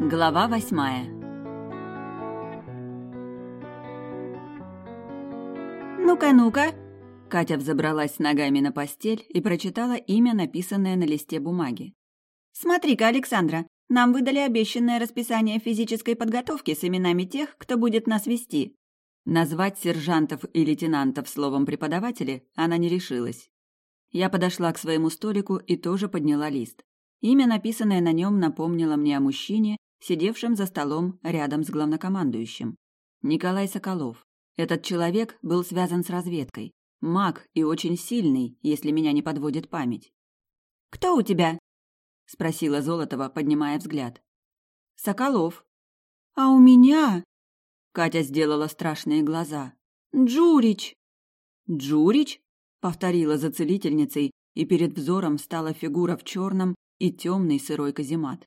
Глава восьмая «Ну-ка, ну-ка!» Катя взобралась с ногами на постель и прочитала имя, написанное на листе бумаги. «Смотри-ка, Александра, нам выдали обещанное расписание физической подготовки с именами тех, кто будет нас вести». Назвать сержантов и лейтенантов словом «преподаватели» она не решилась. Я подошла к своему столику и тоже подняла лист. Имя, написанное на нем, напомнило мне о мужчине, сидевшем за столом рядом с главнокомандующим. Николай Соколов. Этот человек был связан с разведкой. Маг и очень сильный, если меня не подводит память. «Кто у тебя?» — спросила Золотова, поднимая взгляд. «Соколов». «А у меня?» Катя сделала страшные глаза. «Джурич!» «Джурич?» — повторила за целительницей, и перед взором стала фигура в черном и темный сырой каземат.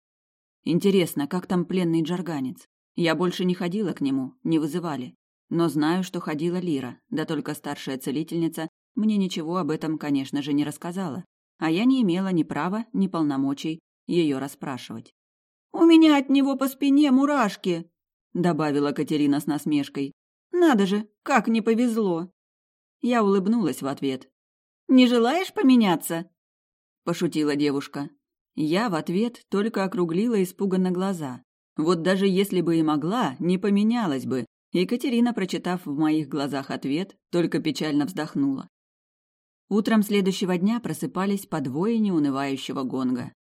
Интересно, как там пленный джарганец? Я больше не ходила к нему, не вызывали. Но знаю, что ходила Лира, да только старшая целительница мне ничего об этом, конечно же, не рассказала, а я не имела ни права, ни полномочий ее расспрашивать. «У меня от него по спине мурашки», — добавила Катерина с насмешкой. «Надо же, как не повезло!» Я улыбнулась в ответ. «Не желаешь поменяться?» — пошутила девушка. Я в ответ только округлила испуганно глаза. Вот даже если бы и могла, не поменялась бы. Екатерина, прочитав в моих глазах ответ, только печально вздохнула. Утром следующего дня просыпались по двое неунывающего гонга.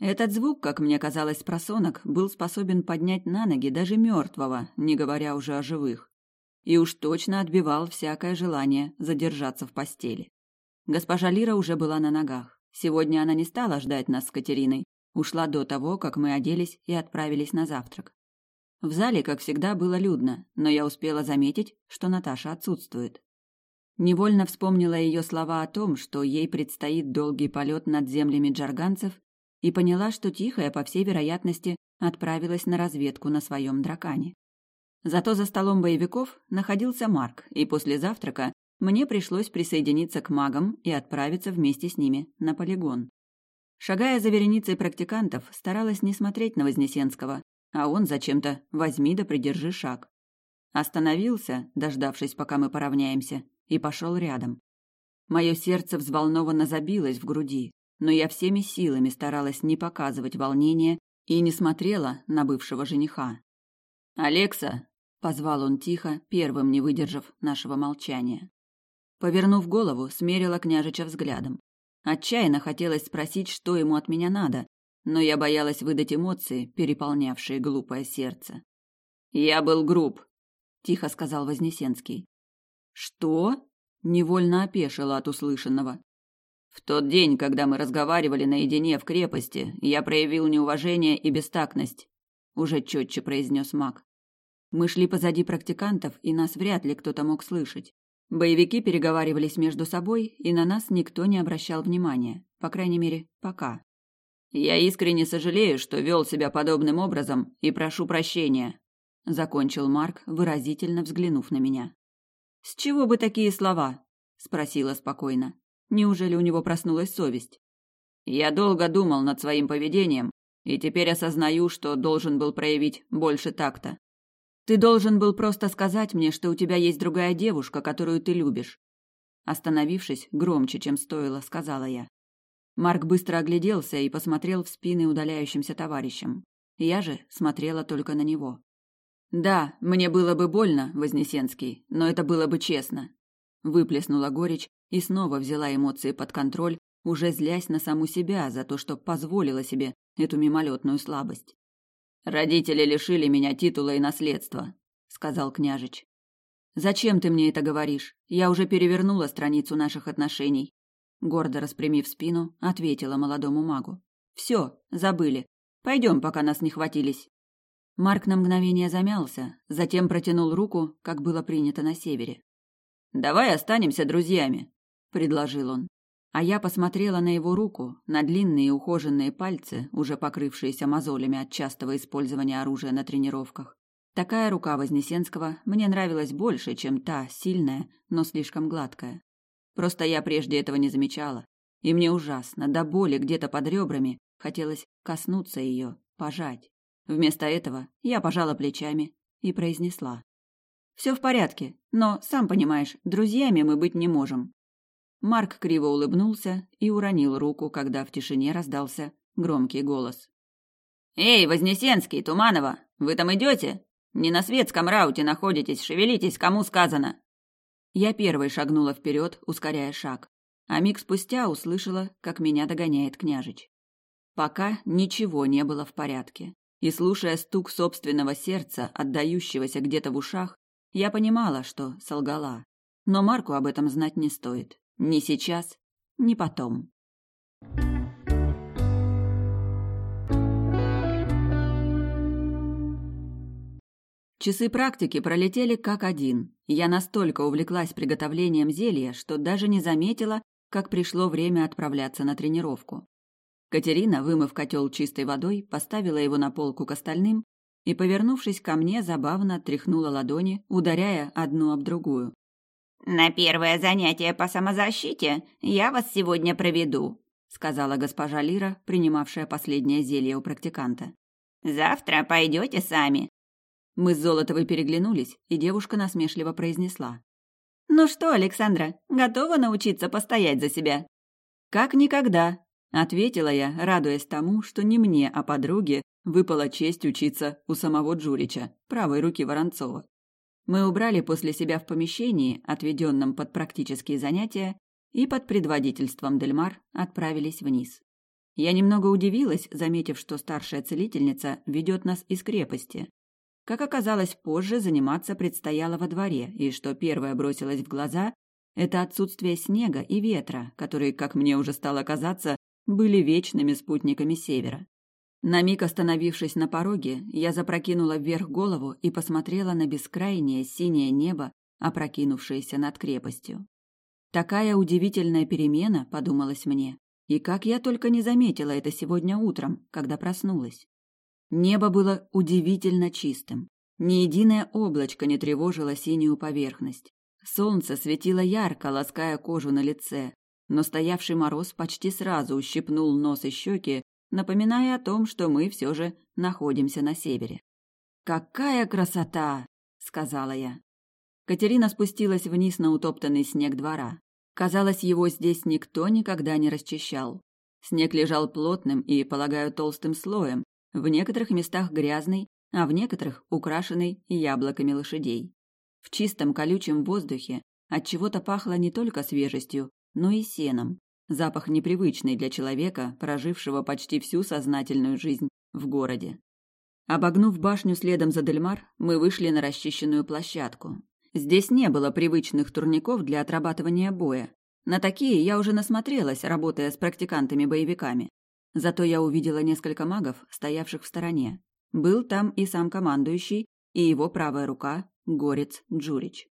Этот звук, как мне казалось просонок, был способен поднять на ноги даже мертвого, не говоря уже о живых. И уж точно отбивал всякое желание задержаться в постели. Госпожа Лира уже была на ногах. Сегодня она не стала ждать нас с Катериной, ушла до того, как мы оделись и отправились на завтрак. В зале, как всегда, было людно, но я успела заметить, что Наташа отсутствует. Невольно вспомнила ее слова о том, что ей предстоит долгий полет над землями джарганцев, и поняла, что Тихая, по всей вероятности, отправилась на разведку на своем дракане. Зато за столом боевиков находился Марк, и после завтрака мне пришлось присоединиться к магам и отправиться вместе с ними на полигон. Шагая за вереницей практикантов, старалась не смотреть на Вознесенского, а он зачем-то «возьми да придержи шаг». Остановился, дождавшись, пока мы поравняемся, и пошел рядом. Мое сердце взволнованно забилось в груди, но я всеми силами старалась не показывать волнения и не смотрела на бывшего жениха. «Алекса!» — позвал он тихо, первым не выдержав нашего молчания. Повернув голову, смерила княжича взглядом. Отчаянно хотелось спросить, что ему от меня надо, но я боялась выдать эмоции, переполнявшие глупое сердце. «Я был груб», — тихо сказал Вознесенский. «Что?» — невольно опешила от услышанного. «В тот день, когда мы разговаривали наедине в крепости, я проявил неуважение и бестактность», — уже четче произнес маг. Мы шли позади практикантов, и нас вряд ли кто-то мог слышать. Боевики переговаривались между собой, и на нас никто не обращал внимания, по крайней мере, пока. Я искренне сожалею, что вел себя подобным образом, и прошу прощения, закончил Марк, выразительно взглянув на меня. С чего бы такие слова? спросила спокойно. Неужели у него проснулась совесть? Я долго думал над своим поведением, и теперь осознаю, что должен был проявить больше такта. Ты должен был просто сказать мне, что у тебя есть другая девушка, которую ты любишь. Остановившись, громче, чем стоило, сказала я. Марк быстро огляделся и посмотрел в спины удаляющимся товарищам. Я же смотрела только на него. Да, мне было бы больно, Вознесенский, но это было бы честно. Выплеснула горечь и снова взяла эмоции под контроль, уже злясь на саму себя за то, что позволила себе эту мимолетную слабость. Родители лишили меня титула и наследства, сказал княжич. Зачем ты мне это говоришь? Я уже перевернула страницу наших отношений. Гордо распрямив спину, ответила молодому магу. Все, забыли. Пойдем, пока нас не хватились. Марк на мгновение замялся, затем протянул руку, как было принято на севере. Давай останемся друзьями, предложил он. А я посмотрела на его руку, на длинные ухоженные пальцы, уже покрывшиеся мозолями от частого использования оружия на тренировках. Такая рука Вознесенского мне нравилась больше, чем та, сильная, но слишком гладкая. Просто я прежде этого не замечала. И мне ужасно, до боли где-то под ребрами, хотелось коснуться ее, пожать. Вместо этого я пожала плечами и произнесла. «Все в порядке, но, сам понимаешь, друзьями мы быть не можем». Марк криво улыбнулся и уронил руку, когда в тишине раздался громкий голос. «Эй, Вознесенский, Туманова, вы там идете? Не на светском рауте находитесь, шевелитесь, кому сказано!» Я первой шагнула вперед, ускоряя шаг, а миг спустя услышала, как меня догоняет княжич. Пока ничего не было в порядке, и слушая стук собственного сердца, отдающегося где-то в ушах, я понимала, что солгала. Но Марку об этом знать не стоит. Ни сейчас, ни потом. Часы практики пролетели как один. Я настолько увлеклась приготовлением зелья, что даже не заметила, как пришло время отправляться на тренировку. Катерина, вымыв котел чистой водой, поставила его на полку к остальным и, повернувшись ко мне, забавно тряхнула ладони, ударяя одну об другую. «На первое занятие по самозащите я вас сегодня проведу», сказала госпожа Лира, принимавшая последнее зелье у практиканта. «Завтра пойдете сами. Мы с Золотовой переглянулись, и девушка насмешливо произнесла. «Ну что, Александра, готова научиться постоять за себя?» «Как никогда», — ответила я, радуясь тому, что не мне, а подруге выпала честь учиться у самого Джурича, правой руки Воронцова. Мы убрали после себя в помещении, отведенном под практические занятия, и под предводительством Дельмар отправились вниз. Я немного удивилась, заметив, что старшая целительница ведет нас из крепости, как оказалось позже, заниматься предстояло во дворе, и что первое бросилось в глаза – это отсутствие снега и ветра, которые, как мне уже стало казаться, были вечными спутниками севера. На миг остановившись на пороге, я запрокинула вверх голову и посмотрела на бескрайнее синее небо, опрокинувшееся над крепостью. Такая удивительная перемена, подумалось мне, и как я только не заметила это сегодня утром, когда проснулась. Небо было удивительно чистым. Ни единое облачко не тревожило синюю поверхность. Солнце светило ярко, лаская кожу на лице, но стоявший мороз почти сразу ущипнул нос и щеки, напоминая о том, что мы все же находимся на севере. «Какая красота!» — сказала я. Катерина спустилась вниз на утоптанный снег двора. Казалось, его здесь никто никогда не расчищал. Снег лежал плотным и, полагаю, толстым слоем, в некоторых местах грязный, а в некоторых украшенный яблоками лошадей. В чистом колючем воздухе от чего-то пахло не только свежестью, но и сеном. Запах непривычный для человека, прожившего почти всю сознательную жизнь в городе. Обогнув башню следом за Дельмар, мы вышли на расчищенную площадку. Здесь не было привычных турников для отрабатывания боя. На такие я уже насмотрелась, работая с практикантами-боевиками. Зато я увидела несколько магов, стоявших в стороне. Был там и сам командующий, и его правая рука, горец Джурич.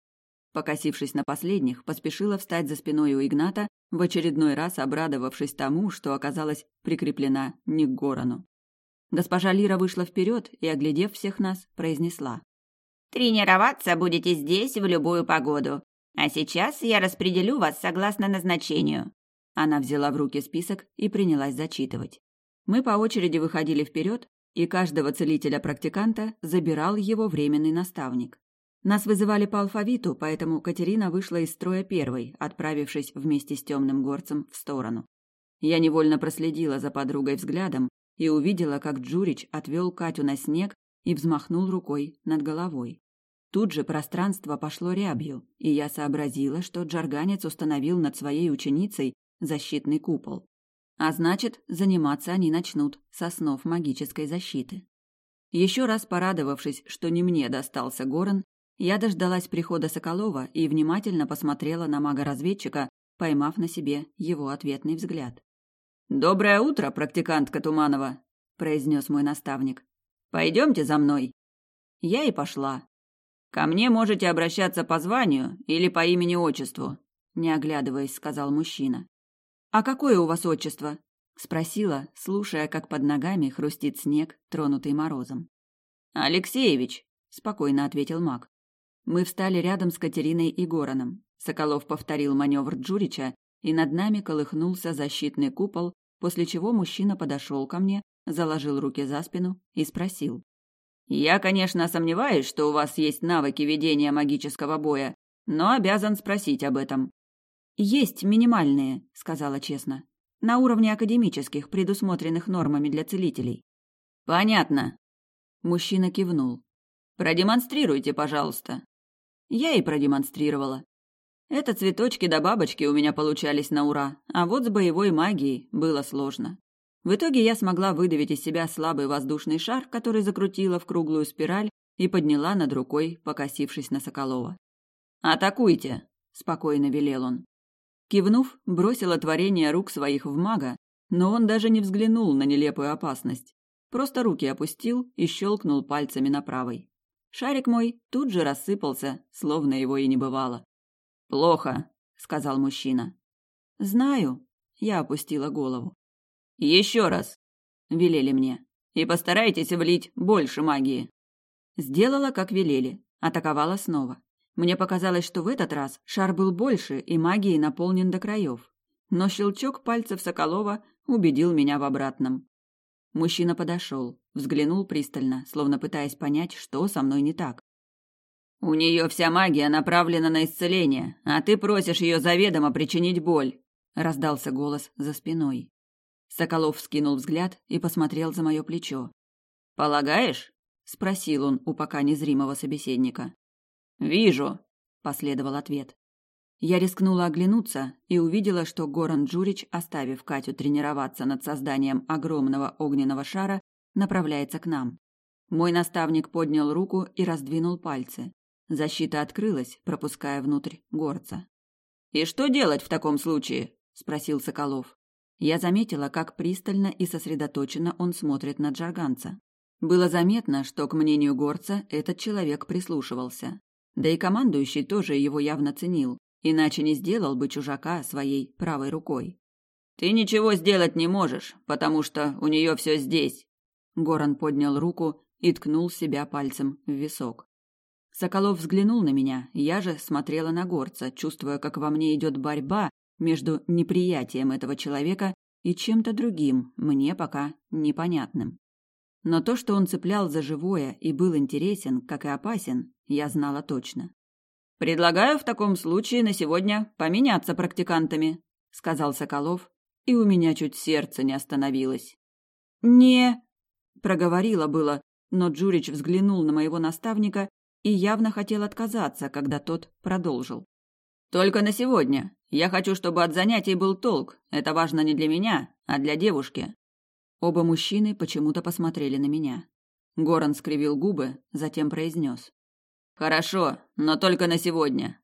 Покосившись на последних, поспешила встать за спиной у Игната, в очередной раз обрадовавшись тому, что оказалась прикреплена не к Горану. Госпожа Лира вышла вперед и, оглядев всех нас, произнесла. «Тренироваться будете здесь в любую погоду. А сейчас я распределю вас согласно назначению. Она взяла в руки список и принялась зачитывать. Мы по очереди выходили вперед, и каждого целителя-практиканта забирал его временный наставник. Нас вызывали по алфавиту, поэтому Катерина вышла из строя первой, отправившись вместе с темным горцем в сторону. Я невольно проследила за подругой взглядом и увидела, как Джурич отвел Катю на снег и взмахнул рукой над головой. Тут же пространство пошло рябью, и я сообразила, что джарганец установил над своей ученицей защитный купол. А значит, заниматься они начнут со снов магической защиты. Еще раз порадовавшись, что не мне достался Горан, я дождалась прихода Соколова и внимательно посмотрела на мага-разведчика, поймав на себе его ответный взгляд. «Доброе утро, практикантка Туманова!» – произнес мой наставник. «Пойдемте за мной!» Я и пошла. «Ко мне можете обращаться по званию или по имени-отчеству», – не оглядываясь, сказал мужчина. «А какое у вас отчество?» — спросила, слушая, как под ногами хрустит снег, тронутый морозом. «Алексеевич», — спокойно ответил маг. Мы встали рядом с Катериной и Гораном. Соколов повторил маневр Джурича, и над нами колыхнулся защитный купол, после чего мужчина подошел ко мне, заложил руки за спину и спросил. Я, конечно, сомневаюсь, что у вас есть навыки ведения магического боя, но обязан спросить об этом. Есть минимальные, сказала честно. На уровне академических, предусмотренных нормами для целителей. Понятно. Мужчина кивнул. Продемонстрируйте, пожалуйста. Я и продемонстрировала. Это цветочки да бабочки у меня получались на ура, а вот с боевой магией было сложно. В итоге я смогла выдавить из себя слабый воздушный шар, который закрутила в круглую спираль и подняла над рукой, покосившись на Соколова. «Атакуйте!» – спокойно велел он. Кивнув, бросила творение рук своих в мага, но он даже не взглянул на нелепую опасность. Просто руки опустил и щелкнул пальцами на правой. Шарик мой тут же рассыпался, словно его и не бывало. «Плохо», — сказал мужчина. «Знаю», — я опустила голову. «Еще раз», — велели мне. «И постарайтесь влить больше магии». Сделала, как велели. Атаковала снова. Мне показалось, что в этот раз шар был больше и магией наполнен до краев. Но щелчок пальцев Соколова убедил меня в обратном. Мужчина подошел, взглянул пристально, словно пытаясь понять, что со мной не так. «У нее вся магия направлена на исцеление, а ты просишь ее заведомо причинить боль», — раздался голос за спиной. Соколов вскинул взгляд и посмотрел за мое плечо. «Полагаешь?» — спросил он у пока незримого собеседника. «Вижу», — последовал ответ. Я рискнула оглянуться и увидела, что Горан Джурич, оставив Катю тренироваться над созданием огромного огненного шара, направляется к нам. Мой наставник поднял руку и раздвинул пальцы. Защита открылась, пропуская внутрь горца. «И что делать в таком случае?» – спросил Соколов. Я заметила, как пристально и сосредоточенно он смотрит на Джарганца. Было заметно, что, к мнению горца, этот человек прислушивался. Да и командующий тоже его явно ценил, иначе не сделал бы чужака своей правой рукой. «Ты ничего сделать не можешь, потому что у нее все здесь». Горан поднял руку и ткнул себя пальцем в висок. Соколов взглянул на меня, я же смотрела на горца, чувствуя, как во мне идет борьба между неприятием этого человека и чем-то другим, мне пока непонятным. Но то, что он цеплял за живое и был интересен, как и опасен, я знала точно. «Предлагаю в таком случае на сегодня поменяться практикантами», — сказал Соколов, и у меня чуть сердце не остановилось. «Не...» — проговорила было, но Джурич взглянул на моего наставника и явно хотел отказаться, когда тот продолжил. «Только на сегодня. Я хочу, чтобы от занятий был толк. Это важно не для меня, а для девушки». Оба мужчины почему-то посмотрели на меня. Горан скривил губы, затем произнес. «Хорошо, но только на сегодня».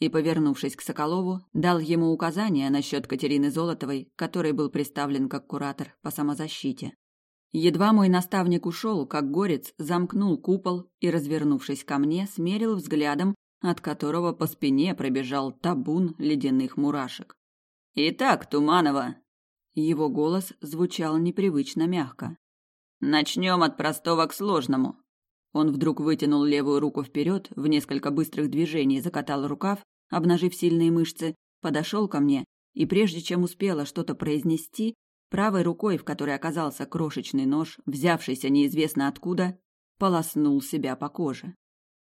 И, повернувшись к Соколову, дал ему указания насчет Катерины Золотовой, который был представлен как куратор по самозащите. Едва мой наставник ушел, как горец замкнул купол и, развернувшись ко мне, смерил взглядом, от которого по спине пробежал табун ледяных мурашек. «Итак, Туманова!» Его голос звучал непривычно мягко. «Начнем от простого к сложному». Он вдруг вытянул левую руку вперед, в несколько быстрых движений закатал рукав, обнажив сильные мышцы, подошел ко мне и, прежде чем успела что-то произнести, Правой рукой, в которой оказался крошечный нож, взявшийся неизвестно откуда, полоснул себя по коже.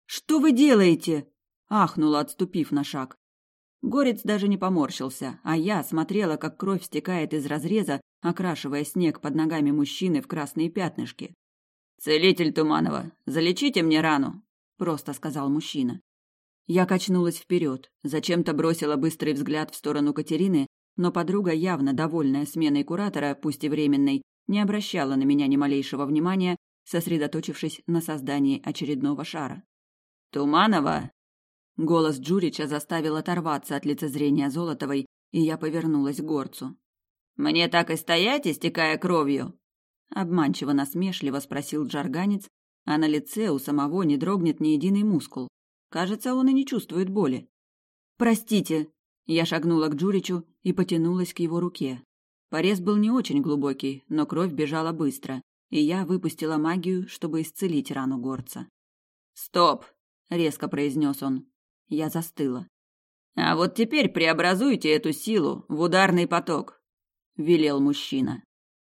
«Что вы делаете?» – ахнула, отступив на шаг. Горец даже не поморщился, а я смотрела, как кровь стекает из разреза, окрашивая снег под ногами мужчины в красные пятнышки. «Целитель Туманова, залечите мне рану», – просто сказал мужчина. Я качнулась вперед, зачем-то бросила быстрый взгляд в сторону Катерины но подруга, явно довольная сменой куратора, пусть и временной, не обращала на меня ни малейшего внимания, сосредоточившись на создании очередного шара. «Туманова!» Голос Джурича заставил оторваться от лицезрения Золотовой, и я повернулась к горцу. «Мне так и стоять, истекая кровью?» Обманчиво насмешливо спросил джарганец, а на лице у самого не дрогнет ни единый мускул. Кажется, он и не чувствует боли. «Простите!» Я шагнула к Джуричу и потянулась к его руке. Порез был не очень глубокий, но кровь бежала быстро, и я выпустила магию, чтобы исцелить рану горца. «Стоп!» — резко произнес он. Я застыла. «А вот теперь преобразуйте эту силу в ударный поток», — велел мужчина.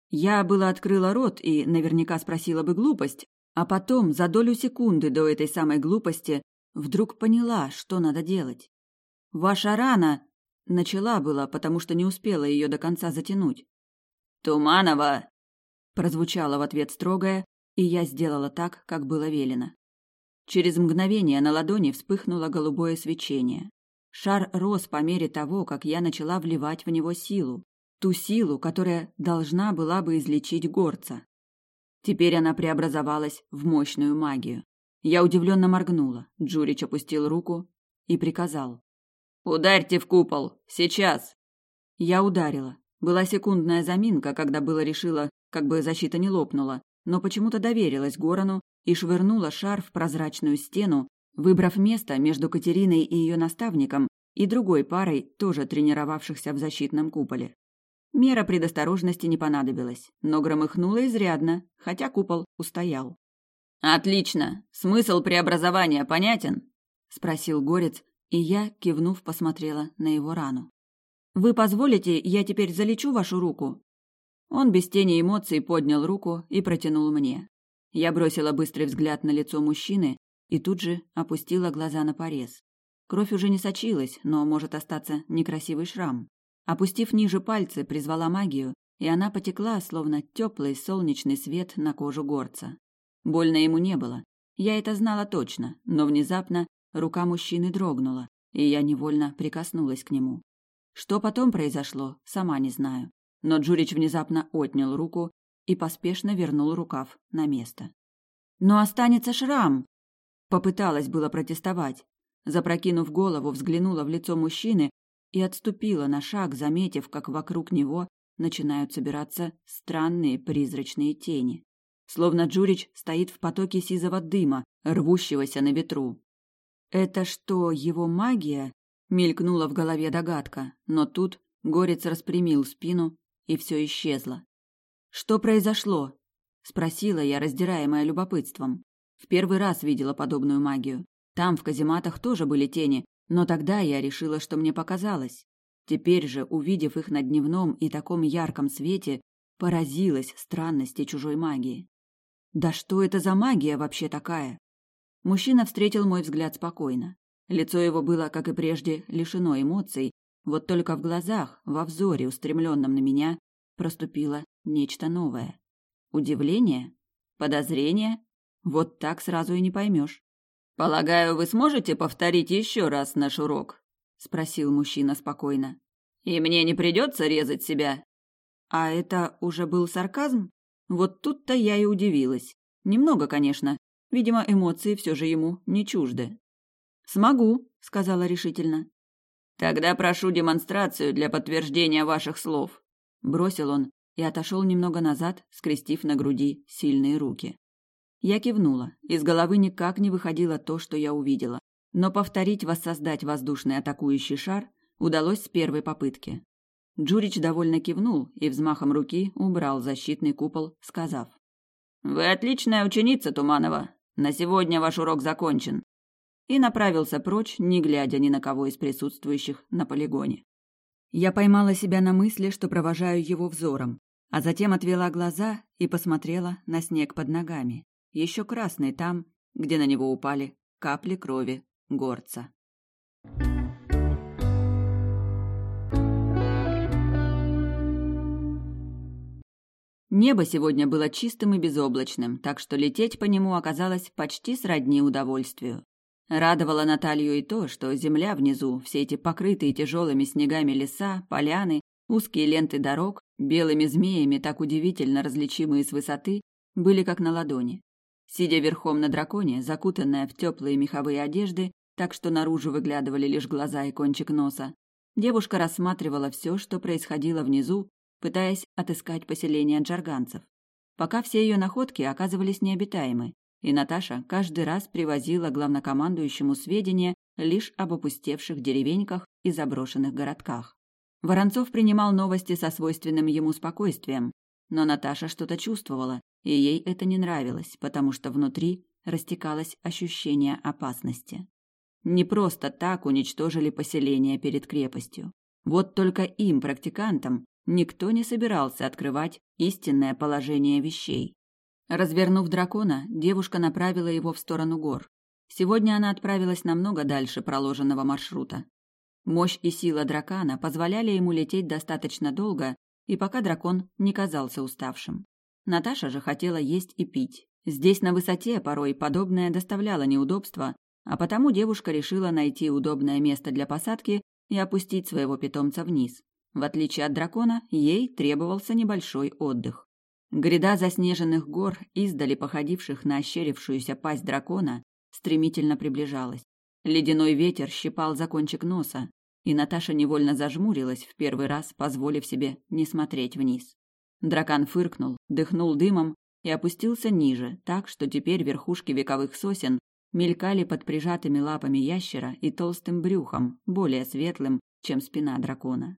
Я было открыла рот и наверняка спросила бы глупость, А потом, за долю секунды до этой самой глупости, вдруг поняла, что надо делать. «Ваша рана!» Начала была, потому что не успела ее до конца затянуть. «Туманова!» Прозвучало в ответ строгое, и я сделала так, как было велено. Через мгновение на ладони вспыхнуло голубое свечение. Шар рос по мере того, как я начала вливать в него силу. Ту силу, которая должна была бы излечить горца. Теперь она преобразовалась в мощную магию. Я удивленно моргнула. Джурич опустил руку и приказал. «Ударьте в купол! Сейчас!» Я ударила. Была секундная заминка, когда было решила, как бы защита не лопнула, но почему-то доверилась Горану и швырнула шар в прозрачную стену, выбрав место между Катериной и ее наставником и другой парой, тоже тренировавшихся в защитном куполе. Мера предосторожности не понадобилась, но громыхнула изрядно, хотя купол устоял. «Отлично! Смысл преобразования понятен?» — спросил Горец, и я, кивнув, посмотрела на его рану. «Вы позволите, я теперь залечу вашу руку?» Он без тени эмоций поднял руку и протянул мне. Я бросила быстрый взгляд на лицо мужчины и тут же опустила глаза на порез. Кровь уже не сочилась, но может остаться некрасивый шрам. Опустив ниже пальцы, призвала магию, и она потекла, словно теплый солнечный свет на кожу горца. Больно ему не было. Я это знала точно, но внезапно рука мужчины дрогнула, и я невольно прикоснулась к нему. Что потом произошло, сама не знаю. Но Джурич внезапно отнял руку и поспешно вернул рукав на место. «Но останется шрам!» Попыталась было протестовать. Запрокинув голову, взглянула в лицо мужчины и отступила на шаг, заметив, как вокруг него начинают собираться странные призрачные тени. Словно Джурич стоит в потоке сизого дыма, рвущегося на ветру. «Это что, его магия?» — мелькнула в голове догадка, но тут Горец распрямил спину, и все исчезло. «Что произошло?» — спросила я, раздираемая любопытством. В первый раз видела подобную магию. Там, в казематах, тоже были тени, но тогда я решила, что мне показалось. Теперь же, увидев их на дневном и таком ярком свете, поразилась странности чужой магии. Да что это за магия вообще такая? Мужчина встретил мой взгляд спокойно. Лицо его было, как и прежде, лишено эмоций, вот только в глазах, во взоре, устремленном на меня, проступило нечто новое. Удивление? Подозрение? Вот так сразу и не поймешь. «Полагаю, вы сможете повторить еще раз наш урок?» — спросил мужчина спокойно. «И мне не придется резать себя?» А это уже был сарказм? Вот тут-то я и удивилась. Немного, конечно. Видимо, эмоции все же ему не чужды. «Смогу», — сказала решительно. «Тогда прошу демонстрацию для подтверждения ваших слов», — бросил он и отошел немного назад, скрестив на груди сильные руки. Я кивнула. Из головы никак не выходило то, что я увидела. Но повторить воссоздать воздушный атакующий шар удалось с первой попытки. Джурич довольно кивнул и взмахом руки убрал защитный купол, сказав. «Вы отличная ученица, Туманова. На сегодня ваш урок закончен». И направился прочь, не глядя ни на кого из присутствующих на полигоне. Я поймала себя на мысли, что провожаю его взором, а затем отвела глаза и посмотрела на снег под ногами еще красный там, где на него упали капли крови горца. Небо сегодня было чистым и безоблачным, так что лететь по нему оказалось почти сродни удовольствию. Радовало Наталью и то, что земля внизу, все эти покрытые тяжелыми снегами леса, поляны, узкие ленты дорог, белыми змеями, так удивительно различимые с высоты, были как на ладони. Сидя верхом на драконе, закутанная в теплые меховые одежды, так что наружу выглядывали лишь глаза и кончик носа, девушка рассматривала все, что происходило внизу, пытаясь отыскать поселение джарганцев. Пока все ее находки оказывались необитаемы, и Наташа каждый раз привозила главнокомандующему сведения лишь об опустевших деревеньках и заброшенных городках. Воронцов принимал новости со свойственным ему спокойствием, но Наташа что-то чувствовала и ей это не нравилось, потому что внутри растекалось ощущение опасности. Не просто так уничтожили поселение перед крепостью. Вот только им, практикантам, никто не собирался открывать истинное положение вещей. Развернув дракона, девушка направила его в сторону гор. Сегодня она отправилась намного дальше проложенного маршрута. Мощь и сила дракона позволяли ему лететь достаточно долго, и пока дракон не казался уставшим. Наташа же хотела есть и пить. Здесь на высоте порой подобное доставляло неудобства, а потому девушка решила найти удобное место для посадки и опустить своего питомца вниз. В отличие от дракона, ей требовался небольшой отдых. Гряда заснеженных гор, издали походивших на ощерившуюся пасть дракона, стремительно приближалась. Ледяной ветер щипал за кончик носа, и Наташа невольно зажмурилась в первый раз, позволив себе не смотреть вниз. Дракон фыркнул, дыхнул дымом и опустился ниже, так что теперь верхушки вековых сосен мелькали под прижатыми лапами ящера и толстым брюхом, более светлым, чем спина дракона.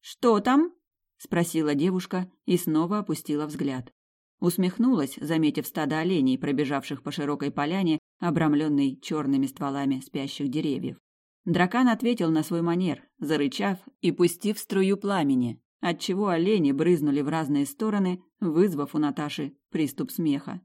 «Что там?» – спросила девушка и снова опустила взгляд. Усмехнулась, заметив стадо оленей, пробежавших по широкой поляне, обрамленной черными стволами спящих деревьев. Дракон ответил на свой манер, зарычав и пустив струю пламени, отчего олени брызнули в разные стороны, вызвав у Наташи приступ смеха.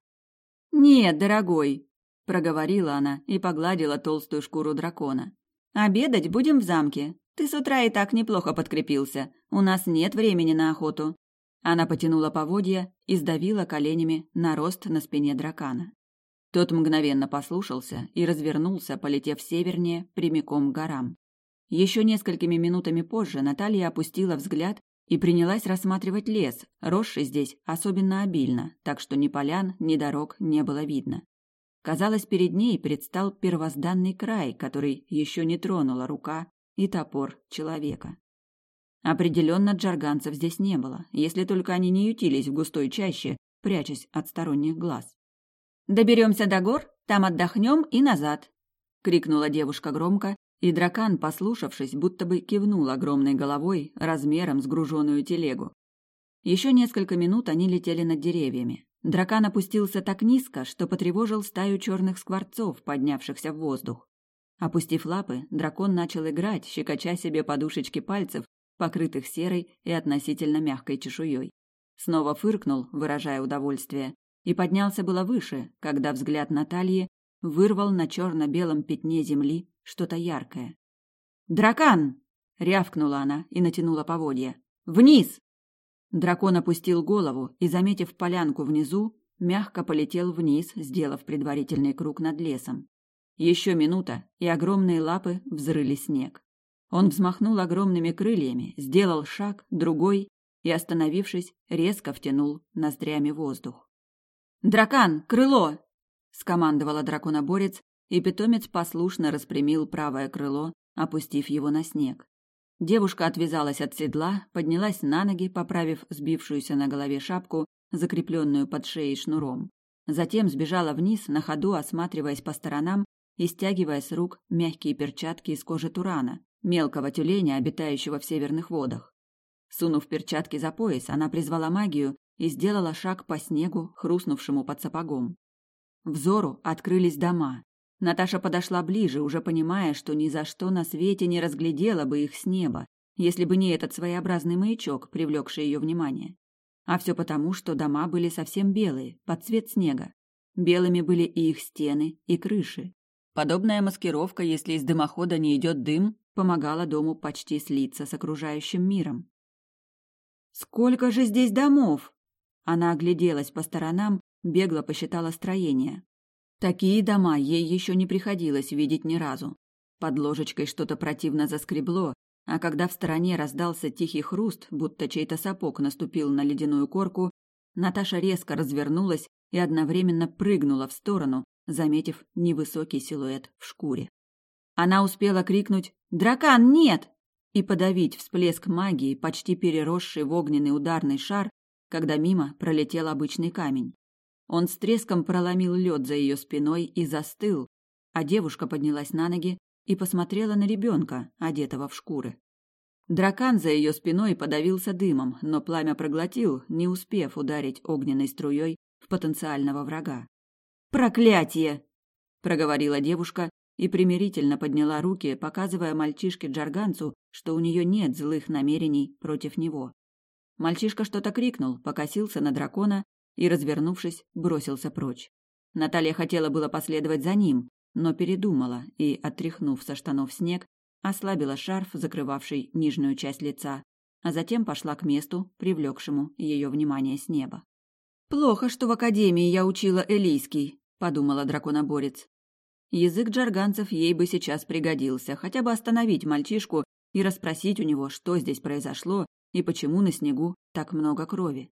«Нет, дорогой!» – проговорила она и погладила толстую шкуру дракона. «Обедать будем в замке. Ты с утра и так неплохо подкрепился. У нас нет времени на охоту». Она потянула поводья и сдавила коленями на рост на спине дракона. Тот мгновенно послушался и развернулся, полетев севернее, прямиком к горам. Еще несколькими минутами позже Наталья опустила взгляд и принялась рассматривать лес, росший здесь особенно обильно, так что ни полян, ни дорог не было видно. Казалось, перед ней предстал первозданный край, который еще не тронула рука и топор человека. Определенно джарганцев здесь не было, если только они не ютились в густой чаще, прячась от сторонних глаз. «Доберемся до гор, там отдохнем и назад!» — крикнула девушка громко и дракан, послушавшись, будто бы кивнул огромной головой, размером с груженную телегу. Еще несколько минут они летели над деревьями. Дракан опустился так низко, что потревожил стаю черных скворцов, поднявшихся в воздух. Опустив лапы, дракон начал играть, щекоча себе подушечки пальцев, покрытых серой и относительно мягкой чешуей. Снова фыркнул, выражая удовольствие, и поднялся было выше, когда взгляд Натальи вырвал на черно-белом пятне земли что-то яркое. «Дракан!» — рявкнула она и натянула поводья. «Вниз!» Дракон опустил голову и, заметив полянку внизу, мягко полетел вниз, сделав предварительный круг над лесом. Еще минута, и огромные лапы взрыли снег. Он взмахнул огромными крыльями, сделал шаг, другой, и, остановившись, резко втянул ноздрями воздух. «Дракан, крыло!» — скомандовала драконоборец, и питомец послушно распрямил правое крыло, опустив его на снег. Девушка отвязалась от седла, поднялась на ноги, поправив сбившуюся на голове шапку, закрепленную под шеей шнуром. Затем сбежала вниз, на ходу осматриваясь по сторонам и стягивая с рук мягкие перчатки из кожи турана, мелкого тюленя, обитающего в северных водах. Сунув перчатки за пояс, она призвала магию и сделала шаг по снегу, хрустнувшему под сапогом. Взору открылись дома, Наташа подошла ближе, уже понимая, что ни за что на свете не разглядела бы их с неба, если бы не этот своеобразный маячок, привлекший ее внимание. А все потому, что дома были совсем белые, под цвет снега. Белыми были и их стены, и крыши. Подобная маскировка, если из дымохода не идет дым, помогала дому почти слиться с окружающим миром. «Сколько же здесь домов!» Она огляделась по сторонам, бегло посчитала строения. Такие дома ей еще не приходилось видеть ни разу. Под ложечкой что-то противно заскребло, а когда в стороне раздался тихий хруст, будто чей-то сапог наступил на ледяную корку, Наташа резко развернулась и одновременно прыгнула в сторону, заметив невысокий силуэт в шкуре. Она успела крикнуть «Дракан, нет!» и подавить всплеск магии, почти переросший в огненный ударный шар, когда мимо пролетел обычный камень. Он с треском проломил лед за ее спиной и застыл, а девушка поднялась на ноги и посмотрела на ребенка, одетого в шкуры. Дракан за ее спиной подавился дымом, но пламя проглотил, не успев ударить огненной струей в потенциального врага. «Проклятие!» – проговорила девушка и примирительно подняла руки, показывая мальчишке Джарганцу, что у нее нет злых намерений против него. Мальчишка что-то крикнул, покосился на дракона и, развернувшись, бросился прочь. Наталья хотела было последовать за ним, но передумала и, отряхнув со штанов снег, ослабила шарф, закрывавший нижнюю часть лица, а затем пошла к месту, привлекшему ее внимание с неба. «Плохо, что в академии я учила элийский», — подумала драконоборец. Язык джарганцев ей бы сейчас пригодился, хотя бы остановить мальчишку и расспросить у него, что здесь произошло и почему на снегу так много крови.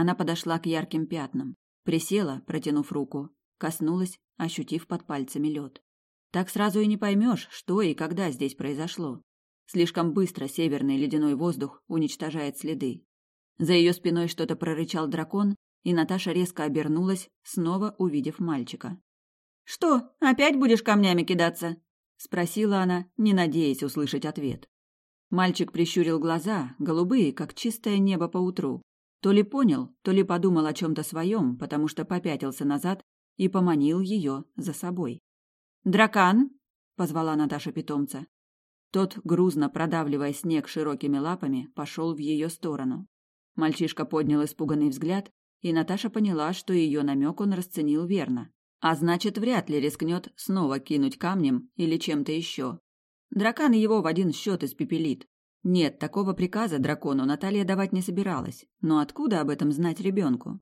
Она подошла к ярким пятнам, присела, протянув руку, коснулась, ощутив под пальцами лед. Так сразу и не поймешь, что и когда здесь произошло. Слишком быстро северный ледяной воздух уничтожает следы. За ее спиной что-то прорычал дракон, и Наташа резко обернулась, снова увидев мальчика. «Что, опять будешь камнями кидаться?» — спросила она, не надеясь услышать ответ. Мальчик прищурил глаза, голубые, как чистое небо по утру. То ли понял, то ли подумал о чем-то своем, потому что попятился назад и поманил ее за собой. «Дракан!» — позвала Наташа питомца. Тот, грузно продавливая снег широкими лапами, пошел в ее сторону. Мальчишка поднял испуганный взгляд, и Наташа поняла, что ее намек он расценил верно. А значит, вряд ли рискнет снова кинуть камнем или чем-то еще. Дракан его в один счет испепелит. Нет, такого приказа дракону Наталья давать не собиралась, но откуда об этом знать ребенку?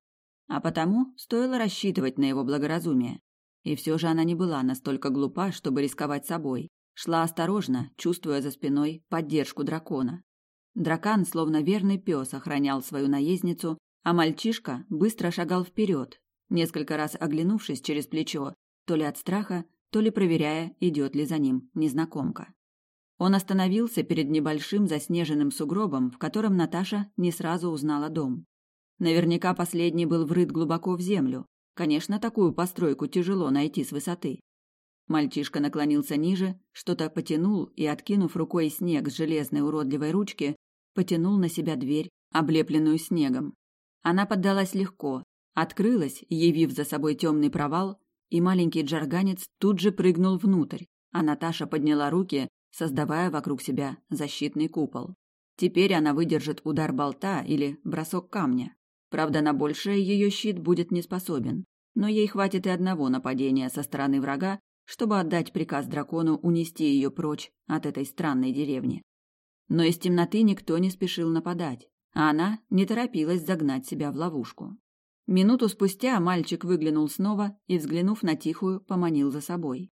А потому стоило рассчитывать на его благоразумие. И все же она не была настолько глупа, чтобы рисковать собой. Шла осторожно, чувствуя за спиной поддержку дракона. Дракан, словно верный пес, охранял свою наездницу, а мальчишка быстро шагал вперед, несколько раз оглянувшись через плечо, то ли от страха, то ли проверяя, идет ли за ним незнакомка. Он остановился перед небольшим заснеженным сугробом, в котором Наташа не сразу узнала дом. Наверняка последний был врыт глубоко в землю. Конечно, такую постройку тяжело найти с высоты. Мальчишка наклонился ниже, что-то потянул и, откинув рукой снег с железной уродливой ручки, потянул на себя дверь, облепленную снегом. Она поддалась легко, открылась, явив за собой темный провал, и маленький джарганец тут же прыгнул внутрь, а Наташа подняла руки, создавая вокруг себя защитный купол. Теперь она выдержит удар болта или бросок камня. Правда, на большее ее щит будет не способен, но ей хватит и одного нападения со стороны врага, чтобы отдать приказ дракону унести ее прочь от этой странной деревни. Но из темноты никто не спешил нападать, а она не торопилась загнать себя в ловушку. Минуту спустя мальчик выглянул снова и, взглянув на Тихую, поманил за собой.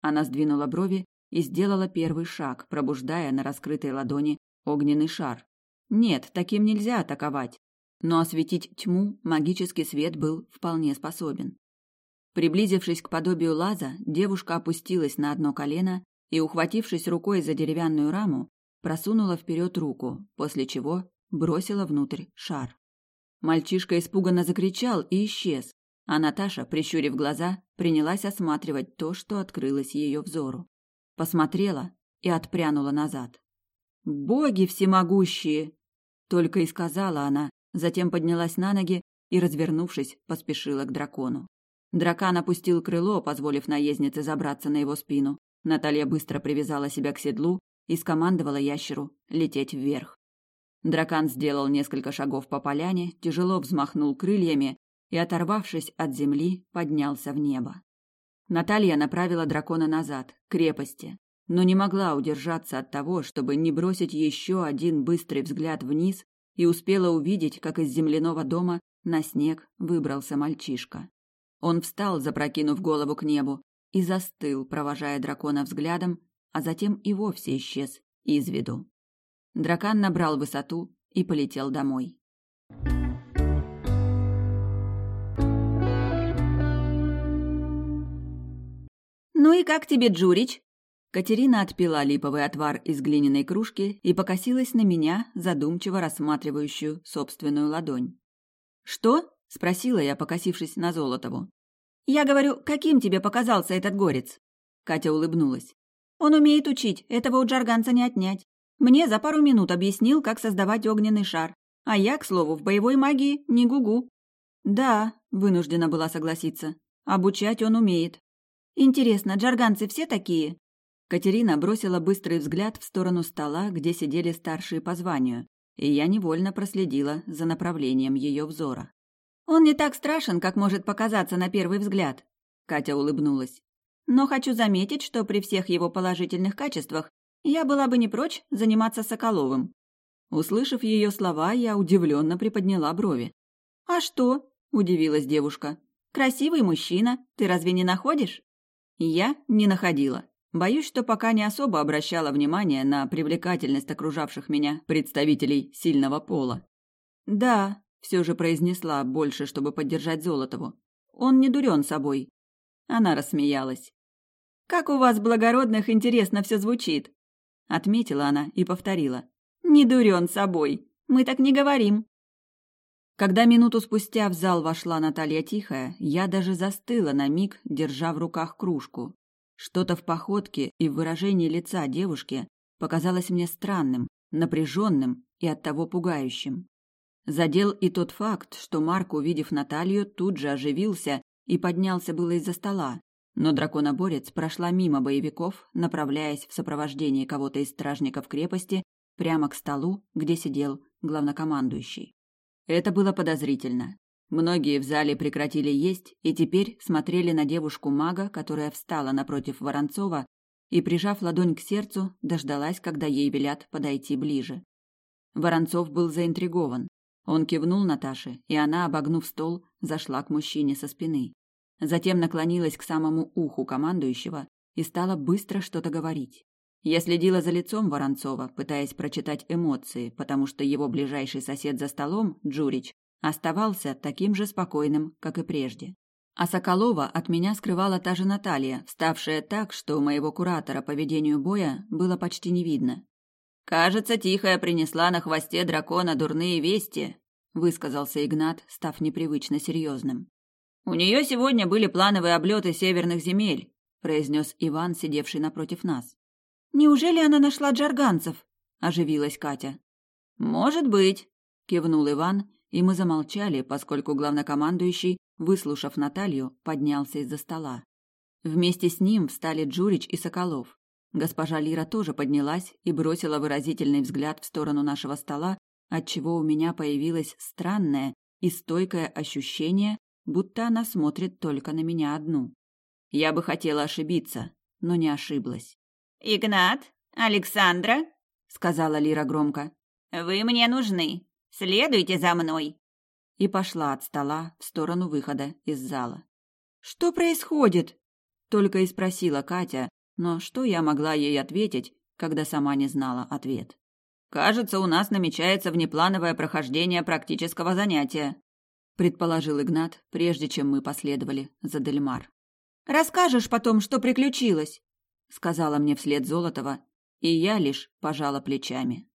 Она сдвинула брови и сделала первый шаг, пробуждая на раскрытой ладони огненный шар. Нет, таким нельзя атаковать, но осветить тьму магический свет был вполне способен. Приблизившись к подобию лаза, девушка опустилась на одно колено и, ухватившись рукой за деревянную раму, просунула вперед руку, после чего бросила внутрь шар. Мальчишка испуганно закричал и исчез, а Наташа, прищурив глаза, принялась осматривать то, что открылось ее взору. Посмотрела и отпрянула назад. «Боги всемогущие!» Только и сказала она, затем поднялась на ноги и, развернувшись, поспешила к дракону. Дракон опустил крыло, позволив наезднице забраться на его спину. Наталья быстро привязала себя к седлу и скомандовала ящеру лететь вверх. Дракон сделал несколько шагов по поляне, тяжело взмахнул крыльями и, оторвавшись от земли, поднялся в небо. Наталья направила дракона назад, к крепости, но не могла удержаться от того, чтобы не бросить еще один быстрый взгляд вниз и успела увидеть, как из земляного дома на снег выбрался мальчишка. Он встал, запрокинув голову к небу, и застыл, провожая дракона взглядом, а затем и вовсе исчез из виду. Дракон набрал высоту и полетел домой. «Ну и как тебе, Джурич?» Катерина отпила липовый отвар из глиняной кружки и покосилась на меня, задумчиво рассматривающую собственную ладонь. «Что?» — спросила я, покосившись на Золотову. «Я говорю, каким тебе показался этот горец?» Катя улыбнулась. «Он умеет учить, этого у джарганца не отнять. Мне за пару минут объяснил, как создавать огненный шар. А я, к слову, в боевой магии не гугу». «Да», — вынуждена была согласиться. «Обучать он умеет». «Интересно, джарганцы все такие?» Катерина бросила быстрый взгляд в сторону стола, где сидели старшие по званию, и я невольно проследила за направлением ее взора. Он не так страшен, как может показаться на первый взгляд. Катя улыбнулась. Но хочу заметить, что при всех его положительных качествах я была бы не прочь заниматься Соколовым. Услышав ее слова, я удивленно приподняла брови. «А что?» – удивилась девушка. «Красивый мужчина, ты разве не находишь?» Я не находила. Боюсь, что пока не особо обращала внимание на привлекательность окружавших меня представителей сильного пола. «Да», — все же произнесла, больше, чтобы поддержать Золотову. «Он не дурен собой». Она рассмеялась. «Как у вас, благородных, интересно все звучит!» Отметила она и повторила. «Не дурен собой! Мы так не говорим!» Когда минуту спустя в зал вошла Наталья Тихая, я даже застыла на миг, держа в руках кружку. Что-то в походке и в выражении лица девушки показалось мне странным, напряженным и оттого пугающим. Задел и тот факт, что Марк, увидев Наталью, тут же оживился и поднялся было из-за стола. Но драконоборец прошла мимо боевиков, направляясь в сопровождении кого-то из стражников крепости прямо к столу, где сидел главнокомандующий. Это было подозрительно. Многие в зале прекратили есть и теперь смотрели на девушку-мага, которая встала напротив Воронцова и, прижав ладонь к сердцу, дождалась, когда ей велят подойти ближе. Воронцов был заинтригован. Он кивнул Наташе, и она, обогнув стол, зашла к мужчине со спины. Затем наклонилась к самому уху командующего и стала быстро что-то говорить. Я следила за лицом Воронцова, пытаясь прочитать эмоции, потому что его ближайший сосед за столом, Джурич, оставался таким же спокойным, как и прежде. А Соколова от меня скрывала та же Наталья, ставшая так, что у моего куратора по ведению боя было почти не видно. «Кажется, Тихая принесла на хвосте дракона дурные вести», – высказался Игнат, став непривычно серьезным. «У нее сегодня были плановые облеты северных земель», – произнес Иван, сидевший напротив нас. «Неужели она нашла джарганцев?» – оживилась Катя. «Может быть», – кивнул Иван и мы замолчали, поскольку главнокомандующий, выслушав Наталью, поднялся из-за стола. Вместе с ним встали Джурич и Соколов. Госпожа Лира тоже поднялась и бросила выразительный взгляд в сторону нашего стола, отчего у меня появилось странное и стойкое ощущение, будто она смотрит только на меня одну. Я бы хотела ошибиться, но не ошиблась. «Игнат, Александра», — сказала Лира громко, — «вы мне нужны. Следуйте за мной!» И пошла от стола в сторону выхода из зала. «Что происходит?» — только и спросила Катя, но что я могла ей ответить, когда сама не знала ответ? «Кажется, у нас намечается внеплановое прохождение практического занятия», предположил Игнат, прежде чем мы последовали за Дельмар. «Расскажешь потом, что приключилось», сказала мне вслед Золотова, и я лишь пожала плечами.